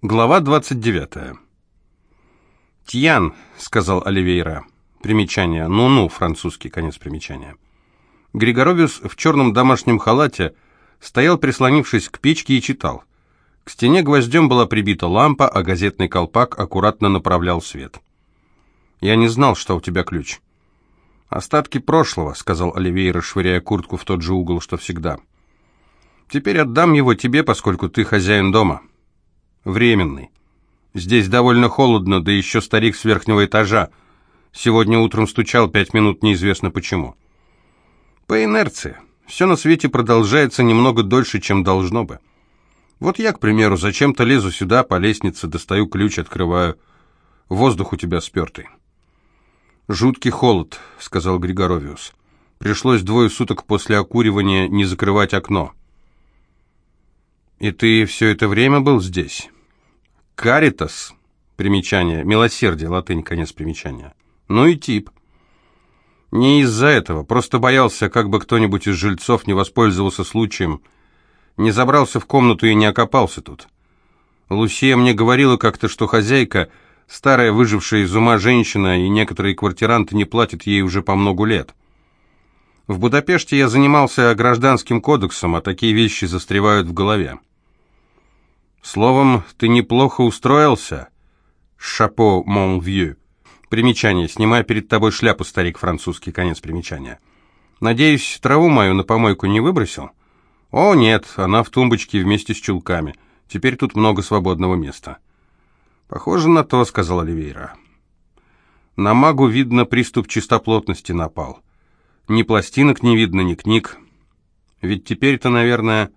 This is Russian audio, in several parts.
Глава 29. «Тьян», — сказал Оливейра. Примечание. «Ну-ну», французский, конец примечания. Григоровиус в черном домашнем халате стоял, прислонившись к печке, и читал. К стене гвоздем была прибита лампа, а газетный колпак аккуратно направлял свет. «Я не знал, что у тебя ключ». «Остатки прошлого», — сказал Оливейра, швыряя куртку в тот же угол, что всегда. «Теперь отдам его тебе, поскольку ты хозяин дома». Временный. Здесь довольно холодно, да еще старик с верхнего этажа. Сегодня утром стучал пять минут, неизвестно почему. По инерции. Все на свете продолжается немного дольше, чем должно бы. Вот я, к примеру, зачем-то лезу сюда по лестнице, достаю ключ, открываю. Воздух у тебя спертый. «Жуткий холод», — сказал Григоровиус. «Пришлось двое суток после окуривания не закрывать окно». «И ты все это время был здесь?» «Каритас», примечание, «милосердие», латынь, конец примечания. Ну и тип. Не из-за этого, просто боялся, как бы кто-нибудь из жильцов не воспользовался случаем, не забрался в комнату и не окопался тут. Лусия мне говорила как-то, что хозяйка, старая выжившая из ума женщина, и некоторые квартиранты не платят ей уже по многу лет. В Будапеште я занимался гражданским кодексом, а такие вещи застревают в голове. Словом, ты неплохо устроился. Шапо, мон вью. Примечание. Снимай перед тобой шляпу, старик французский. Конец примечания. Надеюсь, траву мою на помойку не выбросил? О, нет, она в тумбочке вместе с чулками. Теперь тут много свободного места. Похоже на то, сказал Оливейра. На магу, видно, приступ чистоплотности напал. Ни пластинок не видно, ни книг. Ведь теперь-то, наверное,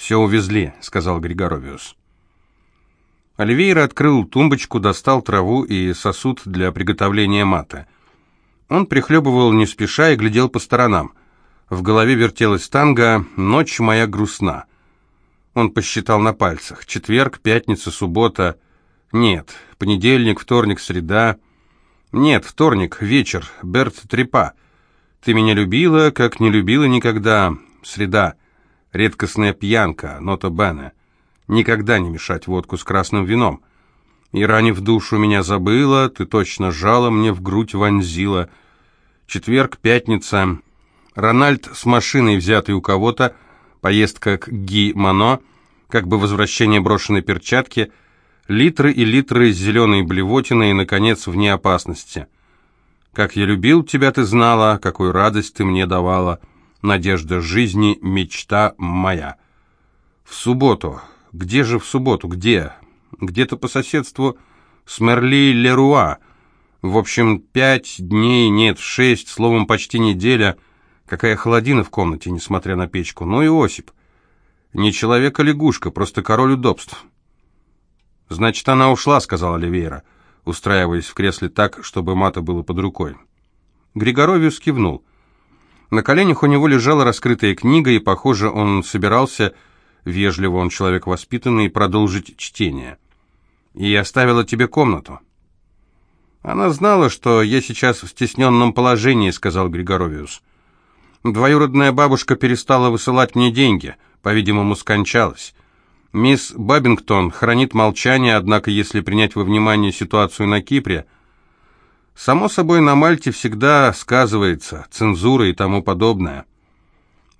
«Все увезли», — сказал Григоровиус. Оливейра открыл тумбочку, достал траву и сосуд для приготовления мата. Он прихлебывал не спеша и глядел по сторонам. В голове вертелась танго «Ночь моя грустна». Он посчитал на пальцах. Четверг, пятница, суббота. Нет, понедельник, вторник, среда. Нет, вторник, вечер, Берт Трепа. Ты меня любила, как не любила никогда. Среда. Редкостная пьянка, нота бене. Никогда не мешать водку с красным вином. И ранив душу меня забыла, ты точно жала мне в грудь вонзила. Четверг, пятница. Рональд с машиной, взятой у кого-то, поездка к Ги Мано, как бы возвращение брошенной перчатки, литры и литры зеленой блевотины и, наконец, вне опасности. Как я любил тебя, ты знала, какую радость ты мне давала — надежда жизни, мечта моя. В субботу. Где же в субботу? Где? Где-то по соседству с Мерли Леруа. В общем, пять дней, нет, шесть, словом, почти неделя. Какая холодина в комнате, несмотря на печку. Ну и Осип. Не человек, а лягушка, просто король удобств. «Значит, она ушла», — сказала Оливейра, устраиваясь в кресле так, чтобы мата было под рукой. Григоровиус кивнул. На коленях у него лежала раскрытая книга, и, похоже, он собирался, вежливо он человек воспитанный, продолжить чтение. «И оставила тебе комнату». «Она знала, что я сейчас в стесненном положении», — сказал Григоровиус. «Двоюродная бабушка перестала высылать мне деньги, по-видимому, скончалась. Мисс Бабингтон хранит молчание, однако, если принять во внимание ситуацию на Кипре, — Само собой, на Мальте всегда сказывается цензура и тому подобное.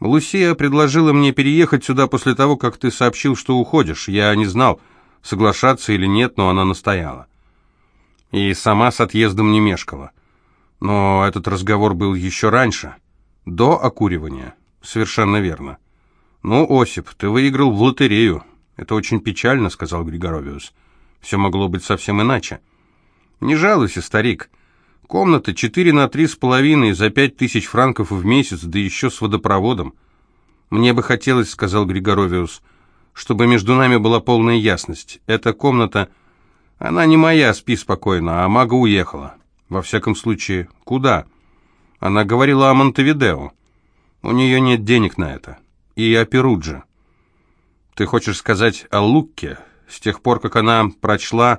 Лусия предложила мне переехать сюда после того, как ты сообщил, что уходишь. Я не знал, соглашаться или нет, но она настояла. И сама с отъездом не мешкала. Но этот разговор был еще раньше, до окуривания. Совершенно верно. «Ну, Осип, ты выиграл в лотерею. Это очень печально», — сказал Григоровиус. «Все могло быть совсем иначе». «Не жалуйся, старик. Комната 4 на три с половиной за пять тысяч франков в месяц, да еще с водопроводом. Мне бы хотелось, сказал Григоровиус, чтобы между нами была полная ясность. Эта комната, она не моя, спи спокойно, а мага уехала. Во всяком случае, куда? Она говорила о Монтевидео. У нее нет денег на это. И о Перудже. Ты хочешь сказать о Лукке? С тех пор, как она прочла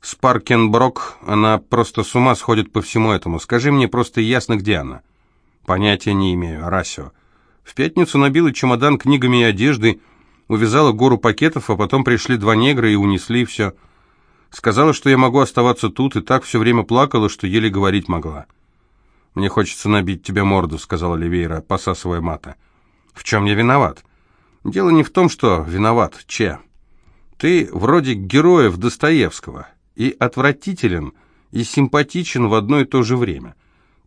Спаркенброк, она просто с ума сходит по всему этому. Скажи мне просто ясно, где она. Понятия не имею, Арасио. В пятницу набила чемодан книгами и одеждой Увязала гору пакетов, а потом пришли два негра и унесли все. Сказала, что я могу оставаться тут, и так все время плакала, что еле говорить могла. «Мне хочется набить тебе морду», — сказала Оливейра, посасывая мата. «В чем я виноват?» «Дело не в том, что виноват, Че. Ты вроде героев Достоевского, и отвратителен, и симпатичен в одно и то же время.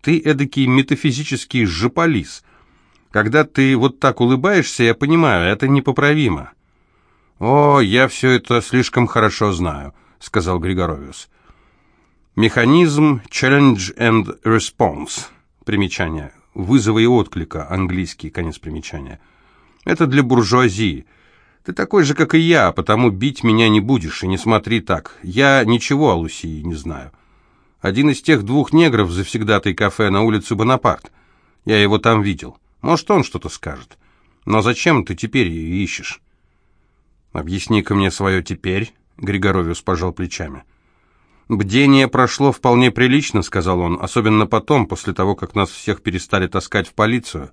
Ты эдакий метафизический жополис. Когда ты вот так улыбаешься, я понимаю, это непоправимо». «О, я все это слишком хорошо знаю», — сказал Григоровиус. Механизм Challenge and Response. Примечание. Вызова и отклика. Английский. Конец примечания. Это для буржуазии. Ты такой же, как и я, потому бить меня не будешь, и не смотри так. Я ничего о Лусии не знаю. Один из тех двух негров завсегдатой кафе на улице Бонапарт. Я его там видел. Может, он что-то скажет. Но зачем ты теперь ее ищешь? Объясни-ка мне свое «теперь», — Григоровиус пожал плечами. «Бдение прошло вполне прилично», — сказал он, «особенно потом, после того, как нас всех перестали таскать в полицию.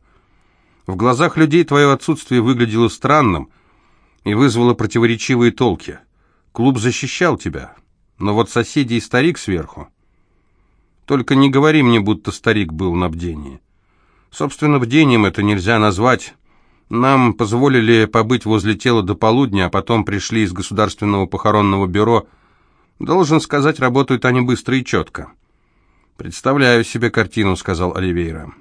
В глазах людей твое отсутствие выглядело странным и вызвало противоречивые толки. Клуб защищал тебя, но вот соседи и старик сверху. Только не говори мне, будто старик был на бдении. Собственно, бдением это нельзя назвать». Нам позволили побыть возле тела до полудня, а потом пришли из государственного похоронного бюро Должен сказать, работают они быстро и четко. «Представляю себе картину», — сказал Оливейра.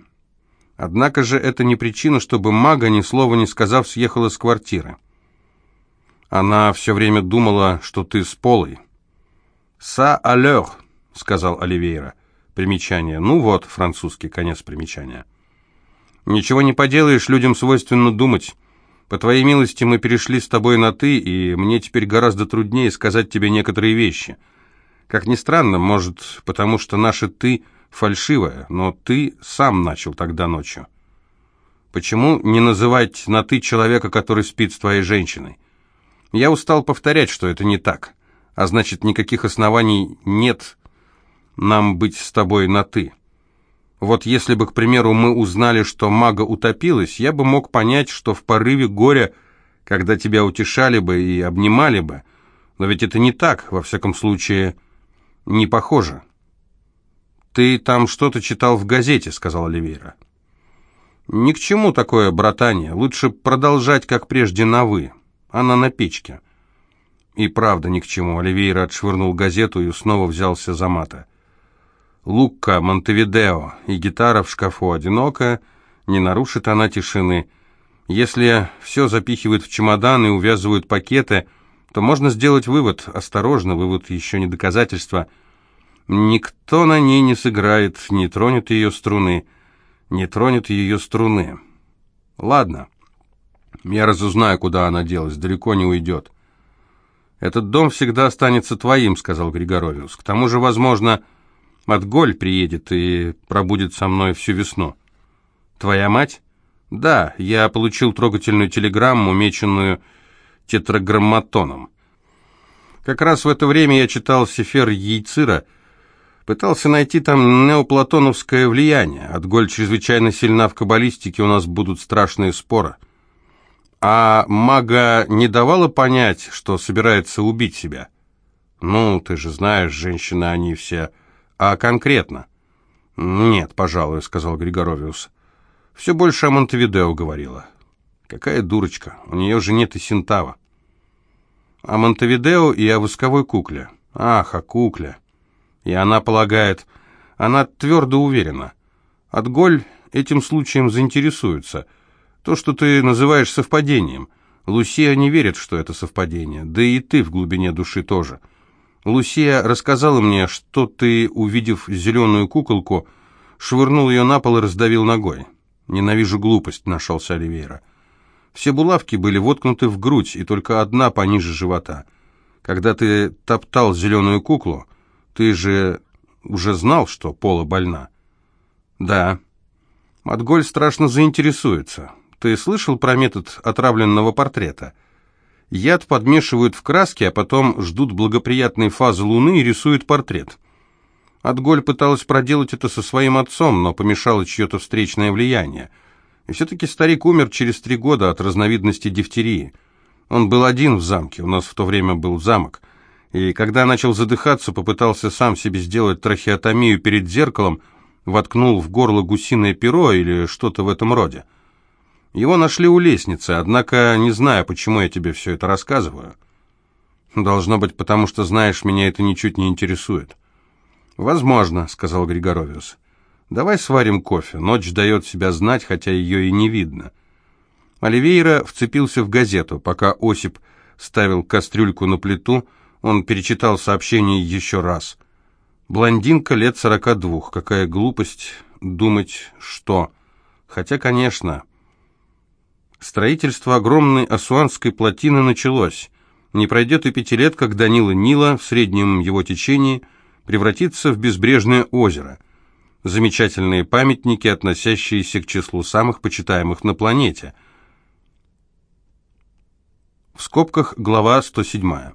Однако же это не причина, чтобы мага, ни слова не сказав, съехала с квартиры. Она все время думала, что ты с Полой. «Са алёр», — сказал Оливейра. Примечание. Ну вот, французский, конец примечания. «Ничего не поделаешь, людям свойственно думать». По твоей милости мы перешли с тобой на «ты», и мне теперь гораздо труднее сказать тебе некоторые вещи. Как ни странно, может, потому что наше «ты» фальшивое, но ты сам начал тогда ночью. Почему не называть на «ты» человека, который спит с твоей женщиной? Я устал повторять, что это не так, а значит, никаких оснований нет нам быть с тобой на «ты». Вот если бы, к примеру, мы узнали, что мага утопилась, я бы мог понять, что в порыве горя, когда тебя утешали бы и обнимали бы. Но ведь это не так, во всяком случае, не похоже. «Ты там что-то читал в газете», — сказал Оливейра. «Ни к чему такое братание. Лучше продолжать, как прежде, на «вы». Она на печке». И правда ни к чему. Оливейра отшвырнул газету и снова взялся за мата. Лукка, Монтевидео и гитара в шкафу одиноко, не нарушит она тишины. Если все запихивают в чемодан и увязывают пакеты, то можно сделать вывод, осторожно, вывод еще не доказательство. Никто на ней не сыграет, не тронет ее струны, не тронет ее струны. Ладно, я разузнаю, куда она делась, далеко не уйдет. «Этот дом всегда останется твоим», — сказал Григоровиус. «К тому же, возможно...» Матголь приедет и пробудет со мной всю весну. Твоя мать? Да, я получил трогательную телеграмму, меченную тетраграмматоном. Как раз в это время я читал Сефер Яйцира, пытался найти там неоплатоновское влияние. Отголь чрезвычайно сильна в каббалистике, у нас будут страшные споры. А мага не давала понять, что собирается убить себя? Ну, ты же знаешь, женщины, они все а конкретно? Нет, пожалуй, сказал Григоровиус. Все больше о Монтевидео говорила. Какая дурочка, у нее же нет и синтава. О Монтевидео и о восковой кукле. Ах, о кукле. И она полагает, она твердо уверена. Отголь этим случаем заинтересуется. То, что ты называешь совпадением. Лусия не верит, что это совпадение, да и ты в глубине души тоже. — Лусия рассказала мне, что ты, увидев зеленую куколку, швырнул ее на пол и раздавил ногой. Ненавижу глупость, нашелся Оливейра. Все булавки были воткнуты в грудь, и только одна пониже живота. Когда ты топтал зеленую куклу, ты же уже знал, что Пола больна? Да. Матголь страшно заинтересуется. Ты слышал про метод отравленного портрета? — Яд подмешивают в краски, а потом ждут благоприятной фазы Луны и рисуют портрет. Отголь пыталась проделать это со своим отцом, но помешало чье-то встречное влияние. И все-таки старик умер через три года от разновидности дифтерии. Он был один в замке, у нас в то время был замок. И когда начал задыхаться, попытался сам себе сделать трахеотомию перед зеркалом, воткнул в горло гусиное перо или что-то в этом роде. Его нашли у лестницы, однако не знаю, почему я тебе все это рассказываю. Должно быть, потому что, знаешь, меня это ничуть не интересует. «Возможно», — сказал Григоровиус. «Давай сварим кофе. Ночь дает себя знать, хотя ее и не видно». Оливейра вцепился в газету. Пока Осип ставил кастрюльку на плиту, он перечитал сообщение еще раз. «Блондинка лет сорока двух. Какая глупость думать, что...» Хотя, конечно... Строительство огромной Асуанской плотины началось. Не пройдет и пяти лет, как Данила Нила в среднем его течении превратится в безбрежное озеро. Замечательные памятники, относящиеся к числу самых почитаемых на планете – в скобках глава 107.